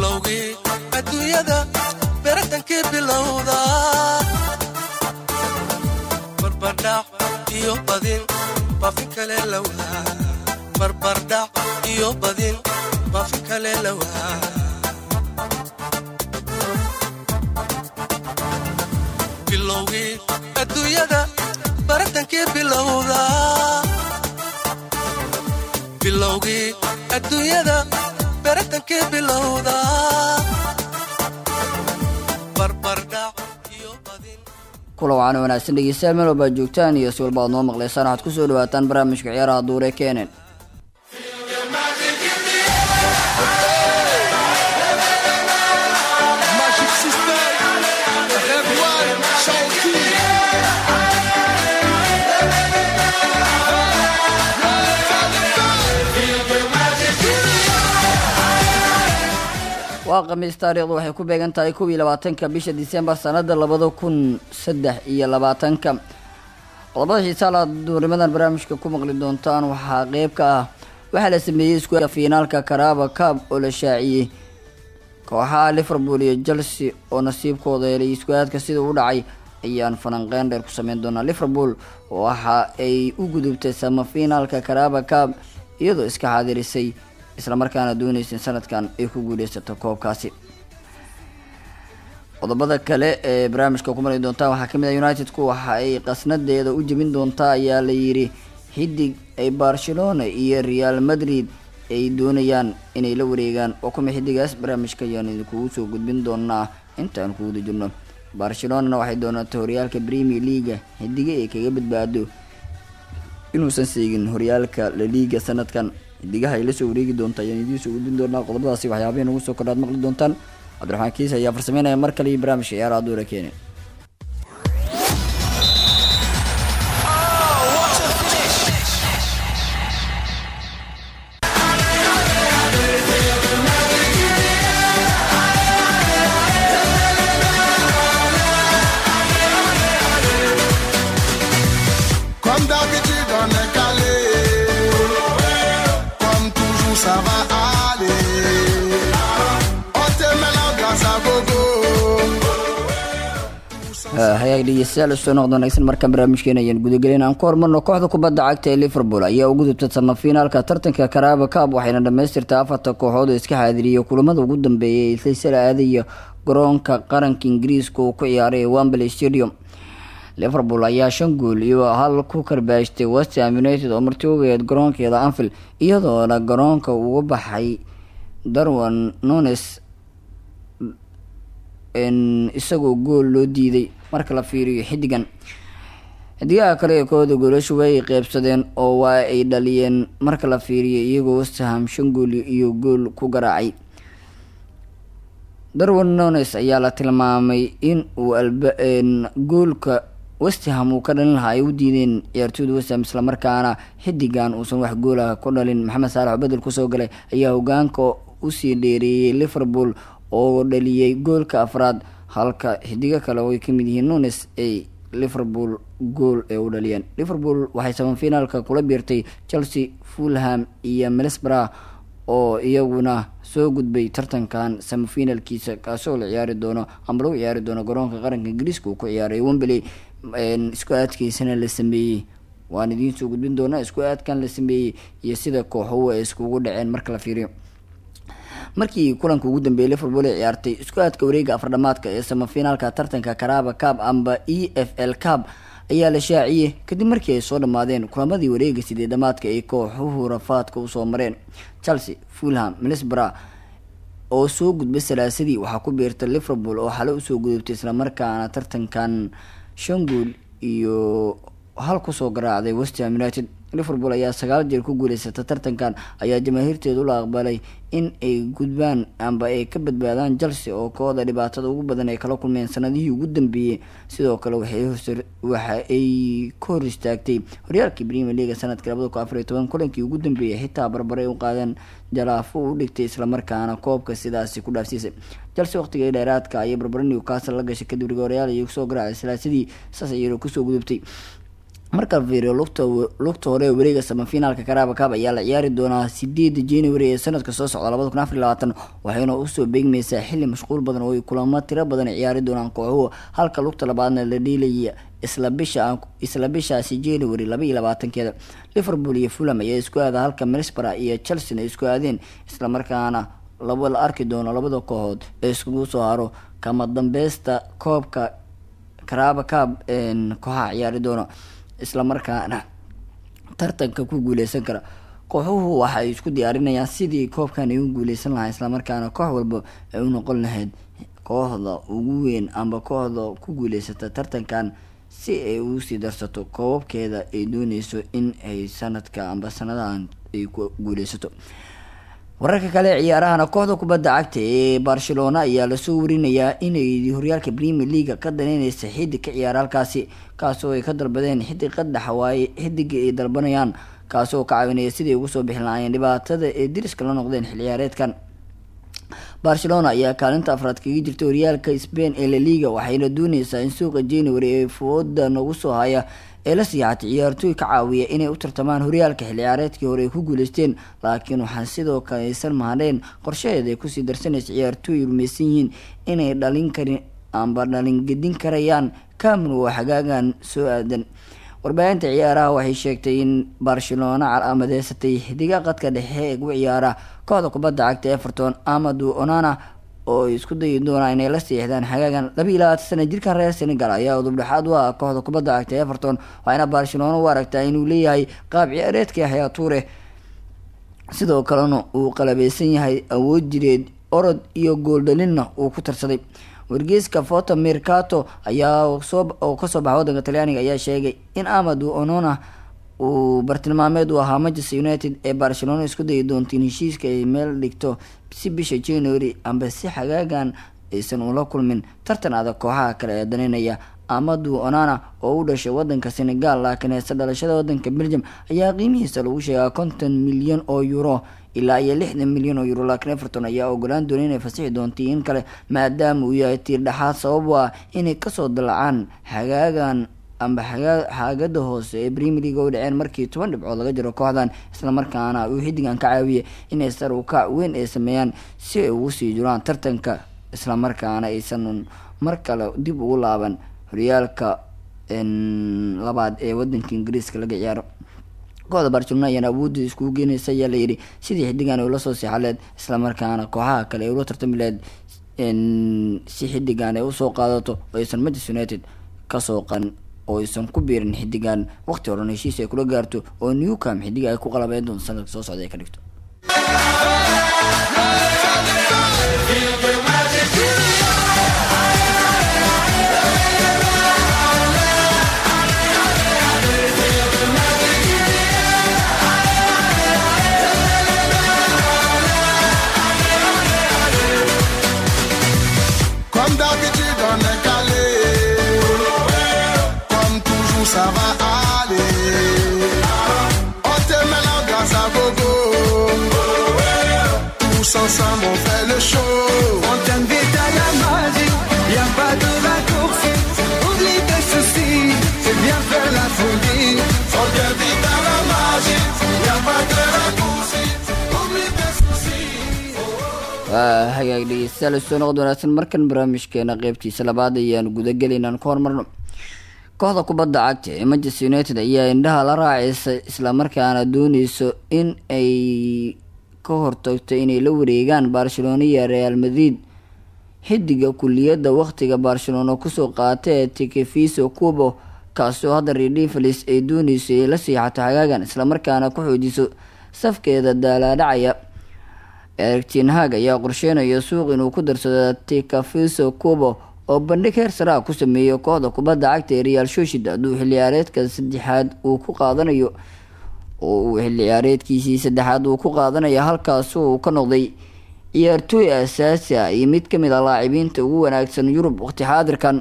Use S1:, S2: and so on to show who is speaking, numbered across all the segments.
S1: bilowgii adduunyada beratankii bilowda. Barbardhac iyo badin bafi kale lawaa barbardhac iyo badin bafi kale lawaa bilowgii adduunyada baratankii bilowda. Bilowgii adduunyada
S2: kula wacan wanaagsan dhegeystayaal meel walbaad joogtaan iyo si walba ad noo maqlaysaan waxaad ku soo dhawaataan barnaamijka ciyaaraha duure kenen waa khamiis taariikhdu waxay ku beegan tahay kow iyo labaatanka bisha disembar sanada labada kun saddex iyo labaatanka. Qodobada xiisaala duurimadan barnaamijka ku maqli doontaan waxaa qeyb ka ah waxaa la sameeyey isku fiinaalka karaaba kaab oo la shaaciyey. Kooxaha liverpool iyo chelsea oo nasiibkooda helay isku-aadka sida u dhacay ayaan falanqeyn dheer ku sameyn doonaa liverpool waxa ay u gudubtay samafinaalka karaaba kaab iyadoo iska xaadirisay islamarkaana doonaysa in sanadkan ay ku guuleysato koobkaasi. Qodobada kale ee barnaamijka ku mari doontaan waxaa ka mid ah united-ku waxa ay qasnadeeda u jebin doontaa ayaa la yidhi xidig ay barcelona iyo real madrid ay doonayaan inay la wareegaan. Oo kuma xidigaas barnaamijka ayaan idinkugu soo gudbin doonaa intaan ku guda jirno. Barcelonana waxay doonatay horyaalka premier leaga xidige ay kaga badbaado inuusan seegin horyaalka la liiga sanadkan xidigaha ay la soo wareegi doonta ayaan idiin soo gudbin doonaa qodobadaasi waxyaabahi nagu soo kordhaad maqli doontaan. Cabdiraxmaan kiis ayaa farsameynaya mar kale iyo barnaamijka ciyaaraha duura keene hayaag dhegeystayaal soo noqda wanaagsan markaan barnaamijkeena ayaan gudagelin aan ku hormarno kooxda kubadda cagta ee liverpool ayaa u gudubtay samafinaalka tartanka karaaba kaab waxayna dhamaystirtay afarta kooxood oo iska xaadiriyay kulamada ugu dambeeyay ee silsila aadaya garoonka qaranka ingiriiska uu ku ciyaaray ee stadium. Liverpool ayaa shan gool iyo hal ku karbaashtay westham united oo marti ogeed garoonkeeda anfield iyadoona garoonka uga baxay darwan nunes n isagoo gool loo diiday marka la fiiriyo xidigan. Xidigaha kale ee kooda goolashu way qeybsadeen oo waa ay dhaliyeen marka la fiiriyo iyagoo westham shan gool iyo gool ku garaacay. Darwin nones ayaa la tilmaamay in uu goolka westham uu ka dhalin lahaa ay u diideen ciyaartooyda westham islamarkaana xidigan uusan wax goolah ku dhalin. Maxamed saalax oo bedel ku soo galay ayaa hogaanka u sii dheereeyay liverpool oo dhaliyay goolka afraad halka xidigo kale oo ay ka mid yihiin nunes ay liverpool gool ee u dhaliyeen. Liverpool waxay samafinaalka kula biirtay chelsea fulham iyo milisbra oo iyaguna soo gudbay tartankan samafinalkiisa kaasoo la ciyaari doono ama lagu ciyaari doono garoonka qaranka ingiriiska uu ku ciyaaray wembley. Isku aadkiisana la sameeyey. Waan idiin soo gudbin doonaa isku aadkan la sameeyey iyo sida kooxuhu ay iskugu dhaceen marka la fiiriyo markii kulanka ugu dambeeyay liverpool ay ciyaartay isku aadka wareega afardhamaadka ee samafinaalka tartanka karaaba cab amba e f l cab ayaa la shaaciyey kadib markii ay soo dhammaadeen kulamadii wareega sideedamaadka ay kooxuhu rafaadka u soo mareen? Chelsea fulham milisbra oo soo gudbay salaasadii waxaa ku biirtay liverpool oo xale u soo gudubtay islamarkaana tartankan shan gool iyo hal ku soo garaacday westham united liverpool ayaa sagaal jeer ku guuleysata tartankan. Ayaa jamaahiirteedu la aqbalay in ay gudbaan amba ay ka badbaadaan chelsea oo kooda dhibaatada ugu badan ay kala kulmeen sanadihii ugu dambeeyey sidoo kale waxa ay ka hor istaagtay horyaalkii premier leaga sanadka labada kun afariyo toban. Kulankii ugu dambeeyey xitaa barbare u qaadeen jalaafo u dhigtay islamarkaana koobka sidaasi ku dhaafsiisay. Chelsea waqtigii dheeraadka ayay barbare newcastle la gashay kadib rigoorayaal iyo ku soo garaacay. Salaasadii saas ayayna ku soo gudubtay marka fiiriyo lugta hore ee wareega samafinaalka karaaba kaab ayaa la ciyaari doonaa sideeda january ee sanadka soo socda labada kun afar iyo labaatan waxayna u soo beegmaysaa xili mashquul badan oo ay kulamo tiro badan ciyaari doonaan kooxuhu halka lugta labaadna la dhiilaya isla bisha isla bishaasi january laba iyo labaatankeeda liverpool iyo fulham ayaa isku aada halka mirsbara iyo chelsea ay isku aadeen islamarkaana la arki doono labada kooxood ee iskugu soo haro. Kama dambeysta koobka karaaba kaab kooxaha ciyaari doono islamarkaana tartanka ku guuleysan kara. Kooxuhu waxa ay isku diyaarinayaan sidii koobkan ay u guuleysan lahaa islamarkaana koox walba ay u noqon lahayd kooxda ugu weyn amba kooxda ku guuleysata tartankan si ay ugu sii darsato. Koobabkeeda ay dooneyso in ay sanadka amba sanadahan ay ku guuleysato wararka kale ciyaarahana kooxda kubadda cagta ee barcelona ayaa la soo warinayaa inay horyaalka premier leaga ka daneyneysa xidig ka ciyaara halkaasi kaasoo ay ka dalbadeen xidig qadhaxa waaye xidiga ay dalbanayaan kaasoo ka caawinaya siday ugu soo bixi lahaayeen dhibaatada ee diriska la noqdeen xil ciyaareedkan. Barcelona ayaa kaalinta afraad kaga jirta horyaalka spain ee laliga waxayna dooneysaa in suuqa january ee fooda nagu soo haya ee la siixatay ciyaartooy ka caawiya inay u tartamaan horyaalka xil ciyaareedkii hore ay ku guuleysteen laakiin waxaa sidoo kale aysan mahadheen qorshaheeda ay ku sii darsanaysa ciyaartooy rumeysan yihiin inay dhalin karin amba dhalin gedin karayaan cameron oo xagaagan soo aadan. Warbaahinta ciyaaraha waxay sheegtay in barcelona calaamadeystatay xidiga qadka dhexe ee ugu ciyaara kooxda kubadda cagta everton amadu onana oo isku dayi doonaan inay la siixdaan xagaagan laba iyo sana jirkan reer senegal ayaa udubdhexaad u ah kooxda kubadda cagta everton. Waxayna barcelona u aragtaa inuu leeyahay qaab ciyaareedka yaxyaa tuure sidoo kalena uu qalabeysan yahay awood jireed orod iyo gooldhalinna uu ku tarsaday. Wargeyska foto mercato ayaa soo oo ka soo baxa wadanka talyaaniga ayaa sheegay in amadu onona uu bartilmaameed u ahaa manchester united ee barcelona isku dayi doonta in heshiiska ay meel dhigto si bisha january amba si xagaagan aysan ula kulmin. Tartan adag kooxaha kale ee daneynaya amadu onana oo u dhashay wadanka senegal laakiin heese dhalashada wadanka belgium ayaa qiimihiisa lagu sheegaa konton milyan oo euro ilaa iyo lixdan milyan oo euro laakiin everton ayaa ogolaan doona inay fasixi doonta in kale maadaama uu yahay tiir dhexaad sabab u ah inay ka soo dalacaan xagaagan amba xaagada hoose ee premier league u dhaceen markii toban dhibcood laga jiro kooxdan islamarkaana uu xidigan ka caawiyay inay sar u weyn ay sameeyaan si ay ugu sii jiraan tartanka islamarkaana aysan mar kale dib ugu laaban horyaalka labaad ee wadanka ingiriiska laga ciyaaro. Kooxda barcelona ayaana awoodda iskugu geenaysa ayaa layidhi sidii xidigan ula soo seexaleed islamarkaana kooxaha kale ay ula tartami laheyd si xidigan ay u soo qaadato aysan manchester united ka soo qan oo aysan ku biirin xidigan. Waqti horan heshiis ay kula gaarto oo newcam xidiga ay ku qalabeen doonto sanadka soo socda ay ka dhigto waa hagaag dhegeystayaal soo noqod wanaagsan markan barnaamijkeena qeybtiisa labaad ayaanu gudagelaynaan ku horumarno kooxda kubadda cagta ee manchester united ayaa indhaha la raaceysa islamarkaana dooneyso in ay ka hortagto inay la wareegaan barcelona iyo real madrid. Xidiga kuliyadda waqtiga barcelona ku soo qaata ee cubo kaasoo hadda redivlis ay dooneyso inay la siixato hagaagan islamarkaana ku xoojiso safkeeda daalaadhacaya eric tinhag ayaa qorsheynaya suuq inuu ku darsado tikafiso cubo oo bandhig heer saraa ku sameeyo kooxda kubadda cagta ee real shoshid hadduu xilciyaareedka saddexaad uu ku qaadanayo oo uu saddexaad uu ku qaadanayo halkaas uu ka noqday ciyaartooy asaasi ah iyo mid ka mid ah laacibiinta ugu wanaagsan yurub waqti xaadirkan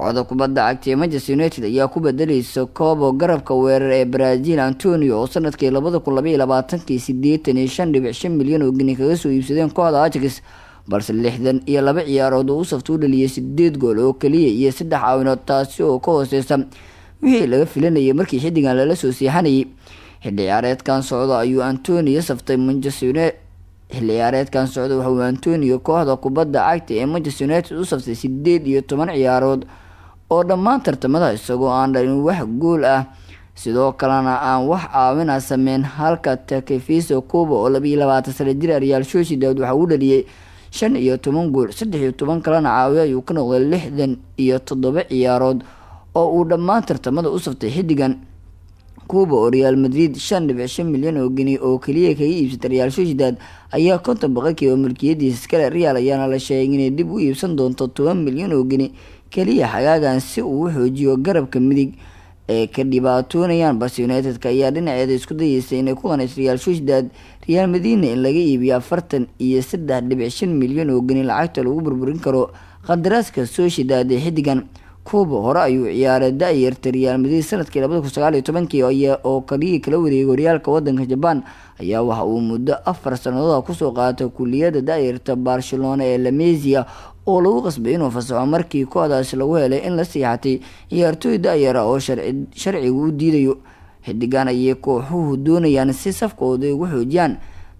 S2: kooxda kubadda cagta ee manchester united ayaa ku bedeleysa koobo garabka weerar ee brazil antonio oo sannadkii labada kun labaiyo labaatankii sideetan iyo shan dhibic shan milyan oo geni kaga soo iibsadeen kooxda ajax balse lixdan iyo laba ciyaarood oo u safta u dhaliyay sideed gool oo keliya iyo saddex caawinood taasi oo ka hooseysa wixii laga filanayay markii xidigan lala soo seexanayay. Xilli ciyaareedkan socda ayuu antonio saftay manchester xilli ciyaareedkan socda waxauu antonio kooxda kubadda cagta ee manchester united u saftay sideed iyo toban ciyaarood oo dhammaan tartamada isagoo aan dhalin wax gool ah. Sidoo kalena aan wax caawina sameyn halka takefiso cuba oo labiiyo labaatan sana jir real sociedad waxa uu dhaliyay shan iyo toban gool saddex iyo toban kalena caawiyo ayuu ka noqday lixdan iyo toddoba ciyaarood oo uu dhammaan tartamada u saftay. Xidigan cuba oo real madrid shan dhibic shan milyan oo geni oo keliya kaga iibsatay real sociedad ayaa konton boqolkiiba mulkiyadiisa iskale real ayaana la sheegay inay dib u iibsan doonto toban milyan oo geni keliya xagaagan si uu u xoojiyo garabka midig ee ka dhibaatoonayaan balse united-ka ayaa dhinaceeda isku dayeysay inay ku qanayso real sociedad real madina in laga iibiyo afartan iyo saddex dhibic shan milyan oo geni lacagta lagu burburin karo qadaraaska sociedad ee xidigan cuba hore ayuu ciyaaray da-yarta real madrid sannadkii labada kun sagaal iyo tobankii oo kaliya kala wareegay horyaalka wadanka jaban ayaa waxa uu muddo afar sanadooda ku soo qaatay kuliyada da-yarta barcelona ee lamesia oo lagu qasbay inuu fasaxo markii kooxdaasi lagu helay in la siixatay ciyaartooy da-yara oo sharcigu u diidayo. Xidigan ayay kooxuhu doonayaan si safkooda ugu xoojiyaan.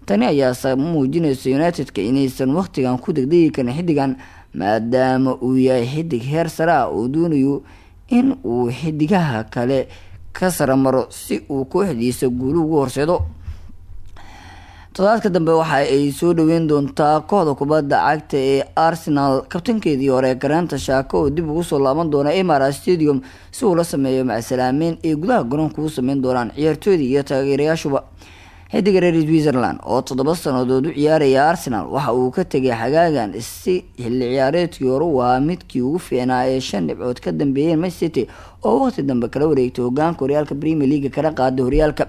S2: Tani ayaa muujinaysa united-ka inaysan wakhtigan ku degdegi karin xidigan maadaama uu yahay xidig heer sare ah oo doonayo in uu xidigaha kale ka saramaro si uu kooxdiisa guulu ugu horseedo todobaadka dambe waxa ay soo dhaweyn doontaa kooxda kubadda cagta ee arsenal. Kabtankeedii hore garaanta shaako oo dib ugu soo laaban doona emara stadium si uu la sameeyo macsalaameyn ay gudaha garoonka u sameyn doonaan ciyaartooyda iyo taageerayaashuba. Xidiga reer switzerland oo toddoba sanadood u ciyaaraya arsenal waxa uu ka tegay xagaagan si xilli ciyaareedkii hore u ahaa midkii ugu fiicnaa ee shan dhibcood ka dambeeyeen mancity oo waqti dambe kala wareegtay hogaanka horyaalka premier leaga kala qaaday horyaalka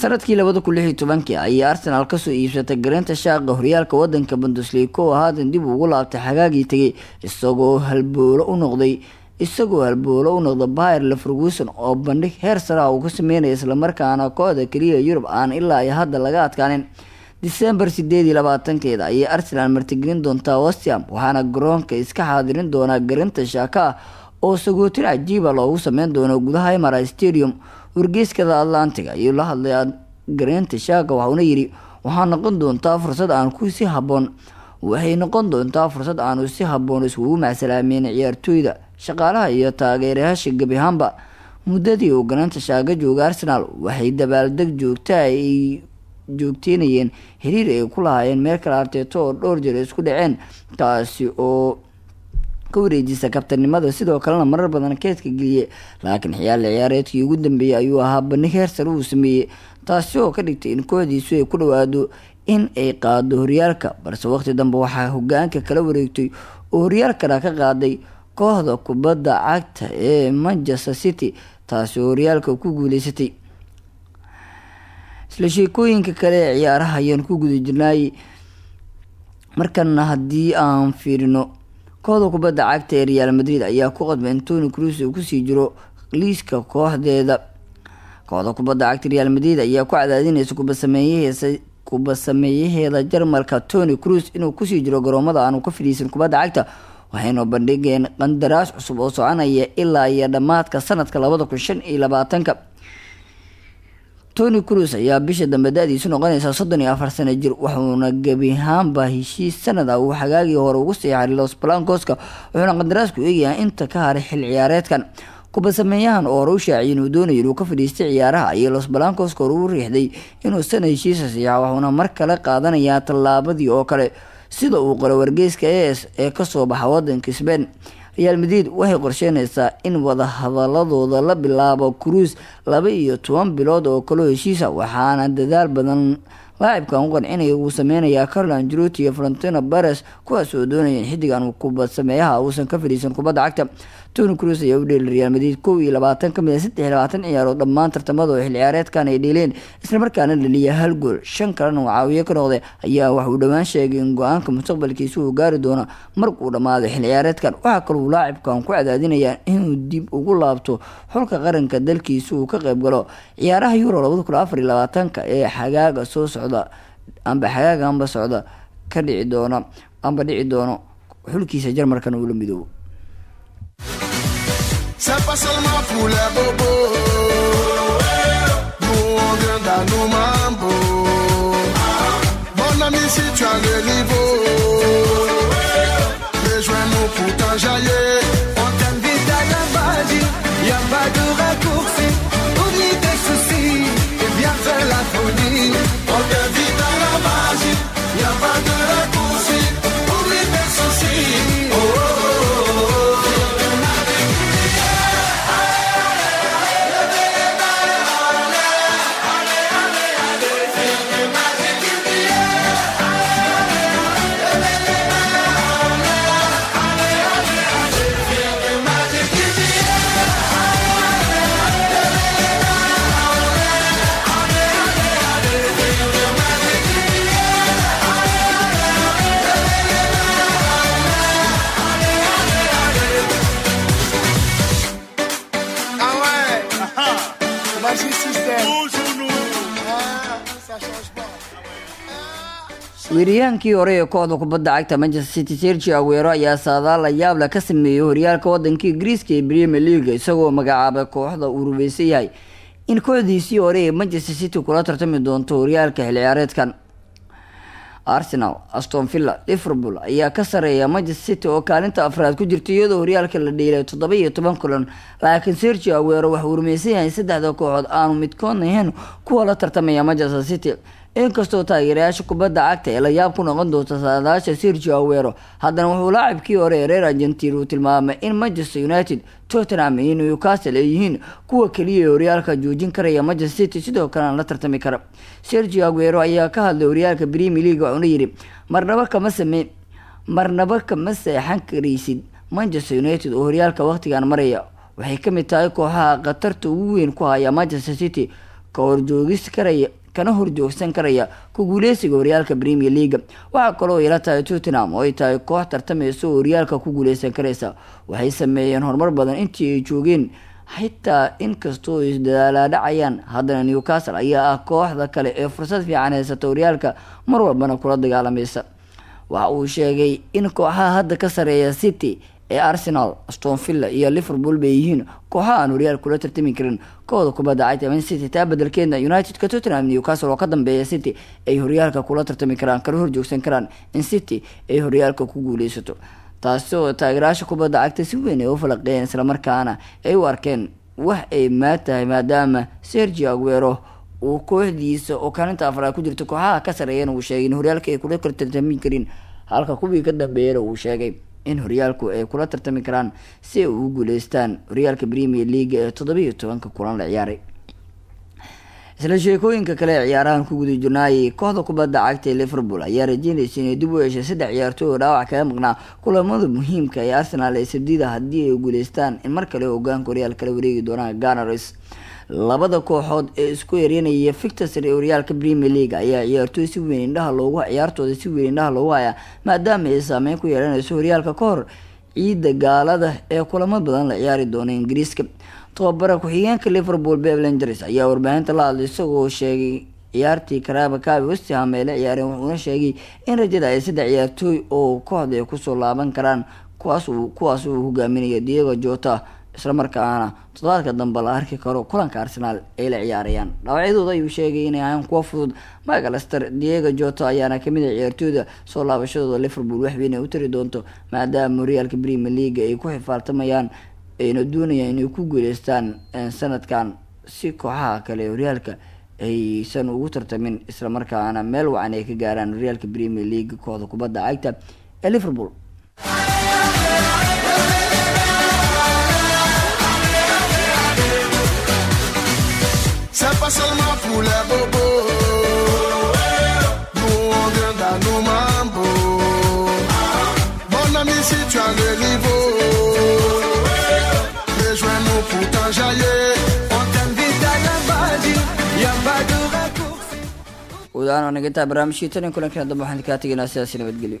S2: sannadkii labada kun lix iyo tobankii ayay arsenal ka soo iibsatay gareenta shaaqa horyaalka wadanka bundesliga. Oo haatan dib ugu laabtay xagaagii tegay isagoo halboolo u noqday isagoo halboolo u noqda bayer leverguson oo bandhig heer saraha uu ka sameynaya islamarkaana kooxda keliya yurub aan ilaa iyo hadda laga adkaanin. Disembar sideed iyo labaatankeeda ayay arsenal martigelin doontaa westiam waxaana garoonka iska xaadirin doonaa garinta shaaka ah oo sagootin cajiiba loogu sameyn doono gudaha emara stadium wargeyskada atlantic ayuu la hadlay gareenta shaaka waxauna yidhi waxaa noqon doontaa fursad aan ku si haboon waxay noqon doontaa fursad aanu si haboon iskugu macsalaameyn ciyaartooyda shaqaalaha iyo taageerayaasha gebi muddadii uu ganaanta shaaga jooga arsenal waxay dabaaldeg joogta ay joogteynayeen xiriir ay ku lahaayeen meerkal arteeto oo dhowr jeer isku dhaceen taasi oo ka wareejisa kabtanimada sidoo kalena marar badan keedka geliyay laakiin xiyaali ciyaareedkii ugu dambeeyay ayuu ahaa bandhig heer sare uu sameeyey taasi oo ka dhigtay in kooxdiisu ay ku dhawaado in ay qaado horyaalka. Balse waqti dambe waxaa hogaanka kala wareegtay oo horyaalkana ka qaaday kooxda kubadda cagta ee manchester city taasi oo horyaalka ku guuleysatay. Isla sheekooyinka kale ciyaaraha ayaan ku guda jirnaay markana haddii aan fiirino kooxda kubadda cagta ee real madrid ayaa ku qadbay antoni cruz uu ku sii jiro liiska kooxdeeda. Kooxda kubadda cagta real madrid ayaa ku cadaadinaysa kubasameeyaheesa kuba sameeyaheeda jarmalka tony cruz inuu ku sii jiro garoomada aanu ka fadhiisan kubadda cagta waxaynu bandhigeen qandaraas cusub oo soconaya ilaa iyo dhammaadka sanadka labada kun shan iyo labaatanka tony cruz ayaa bisha dambe da-diisu noqonaysaa soddon iyo afar sano jir wuxuuna gebi ahaanba heshiis sanad ah uu xagaagii hore ugu seexay los blancoska wuxuuna qandaraasku eegayaa inta ka haray xil ciyaareedkan. Kuba sameeyahan oo hore u shaaciyay inuu doonayo inuu ka fadhiistay ciyaaraha iyo los blancoska hore u riixday inuu sana heshiisa siixa wuxuuna mar kale qaadanayaa tallaabadii oo kale sida uu qoro wargeyska es ee ka soo baxa wadanka sbain real madrid waxay qorsheynaysaa in wadahadaladooda la bilaabo cruise laba iyo toban bilood oo kaloo heshiisa waxaana dadaal badan laacibkan u qancinaya uu sameynayaa carlo angelotti iyo florentino bares kuwaas oo doonaya in xiddigan kubad sameeyaha uusan ka fadhiisan kubadda cagta tony cruz ayaa u dheelay real madrid kow iyo labaatan ka mid a saddex iyo labaatan ciyaarood dhammaan tartamada oo xil ciyaareedkan ay dheeleen islamarkaana dhaliya hal gool. Shan kalena uu caawiye ka noqday ayaa waxauu dhowaan sheegay in go'aanka mustaqbalkiisa uu gaari doono markuu dhammaaday xil ciyaareedkan waxaa kaluu laacibkan ku cadaadinayaa inuu dib ugu laabto xulka qaranka dalkiisa uu ka qayb galo ciyaaraha euro labada kun afar iyo labaatanka ee xagaaga soo socda amba xagaaga amba socda ka dhici doono amba dhici doono xulkiisa jarmalkana uu la midoobo
S3: C'est pas seulement pour les bobos. Nous on vient dans nos mambo. Mon ami, si tu as le niveau, rejoins-nous pour t'enjailler.
S4: On
S2: weeriyaankii hore ee kooxda kubadda cagta manchester city sergio aguero ayaa saadaal la yaab leh ka sameeyey horyaalka wadanka ingiriiska ee premier league isagoo magacaabay kooxda uu rumaysan yahay. In kooxdiisii hore ee manchester city kula tartami doonto horyaalka xil ciyaareedkan arsenal aston villa liverpool ayaa ka sareeya manchester city oo kaalinta afraad ku jirta iyadoo horyaalka la dheelay toddoba iyo toban kulan. Laakiin sergio aguero waxauu rumaysan yahay saddexda kooxood aanu midkoodna ahayn kuwa la tartamaya manchester city inkastoo taageerayaasha kubadda cagta ee la yaab ku noqon doonta saadaasha sergio aguero haddana wuxuu laacibkii hore ee reer argentina uu tilmaamay in manchester united tottenham iyo newcastle ay yihiin kuwa keliya ee horyaalka joojin karaya manchester city sidoo kalena la tartami kara sergio aguero ayaa ka hadlay horyaalka premier league wuxuuna yidhi marnaba kama same marnaba kama seexan karaysid manchester united oo horyaalka waqtigan maraya. Waxay ka mid tahay kooxaha khatarta ugu weyn ku haya manchester city ka horjoogis karaya kana horjoogsan karaya ku guuleysiga horyaalka premier league. Waxaa kaloo ila tahay tottenham oo ay tahay koox tartamaysa oo horyaalka ku guuleysan karaysa. Waxay sameeyeen horumar badan intii ay joogeen xitaa inkastoo ay isdadaalaadhacayaan haddana newcastle ayaa ah kooxda kale ee fursad fiican haysata horyaalka mar walbana kula dagaalamaysa waxa uu sheegay in kooxaha hadda ka sareeya city ee arsenal aston villa iyo liverpool bay yihiin. Kooxaha aan horyaal kula tartami karin. Kooda kubadda cagta man city taa bedelkeedna united-ka tottenham newcastle oo ka dambeeya city ay horyaalka kula tartami karaan kala horjoogsan karaan in city ay horyaalka ku guuleysato taasi oo taageerayaasha kubadda cagta si weyn ay u falaqeeyeen islamarkaana ay u arkeen wax ay maad tahay maadaama sergio aguero uu kooxdiisa oo kaalinta afraad ku jirta kooxaha ka sareeyana uu sheegay in horyaalka ay kula tartami karin. Halka kuwii ka dambeeyana uu sheegay in horyaalku ay kula tartami karaan si ay ugu guuleystaan horyaalka premier league ee toddobiiyo tobanka kulan la ciyaaray. Isla sheekooyinka kale ee ciyaarahan ku guda jirnaayay kooxda kubadda cagta ee liverpool ayaa rajeynaysa inay dib u heshay saddex ciyaartooy oo dhaawac kaga maqnaa kulamada muhiimka ee arsenal ee sabdida haddii ay guuleystaan in mar kale hogaanka horyaal kala wareegi doonaan ganars labada kooxood ee isku eryanaya victor ee horyaalka premier league ayaa ciyaartooy si weyn indhaha loogu ciyaartooda si weyn indhaha loogu hayaa maadaama ay saameyn ku yeelanayso horyaalka ka hor ciidda gaalada ee kulamo badan la ciyaari doona ingiriiska. Tababara ku-xigeenka liverpool beblangers ayaa warbaahinta la hadlay isagoo sheegay ciyaartii karaaba kaabi westham ay la ciyaareen wuxuuna sheegay in rajada ay saddex ciyaartooy oo kooxda ay ku soo laaban karaan kuwaas uu hogaaminaya diego jota islamarkaana toddobaadka dambe la arki karo kulanka arsenaal ay la ciyaarayaan. Dhaawacyadooda ayuu sheegay inay ahaan kuwa fudud. Michael aster diego jota ayaana ka mid a ciyaartooyda soo laabashadooda liverpool. Waxweyn ay u tari doonto maadaama horyaalka premier league ay ku xifaaltamayaan ayna doonayaan inay ku guuleystaan sanadkan. Si kooxaha kale horyaalka aysan ugu tartamin islamarkaana meel wacan ay ka gaaraan horyaalka premier league kooxda kubadda cagta ee liverpool
S3: pas seulement pour les bobos. Nous on vient dans nos mambo. Mon ami, si tu as le niveau, rejoins-nous pour t'enjailler.
S4: On t'invite à la magie, y a pas de raccourci.
S2: guud ahaan waa naga intaa barnaamijkii tan iyo kulankeena dambe waxaan kaa tegaynaa sidaasi nabadgelyo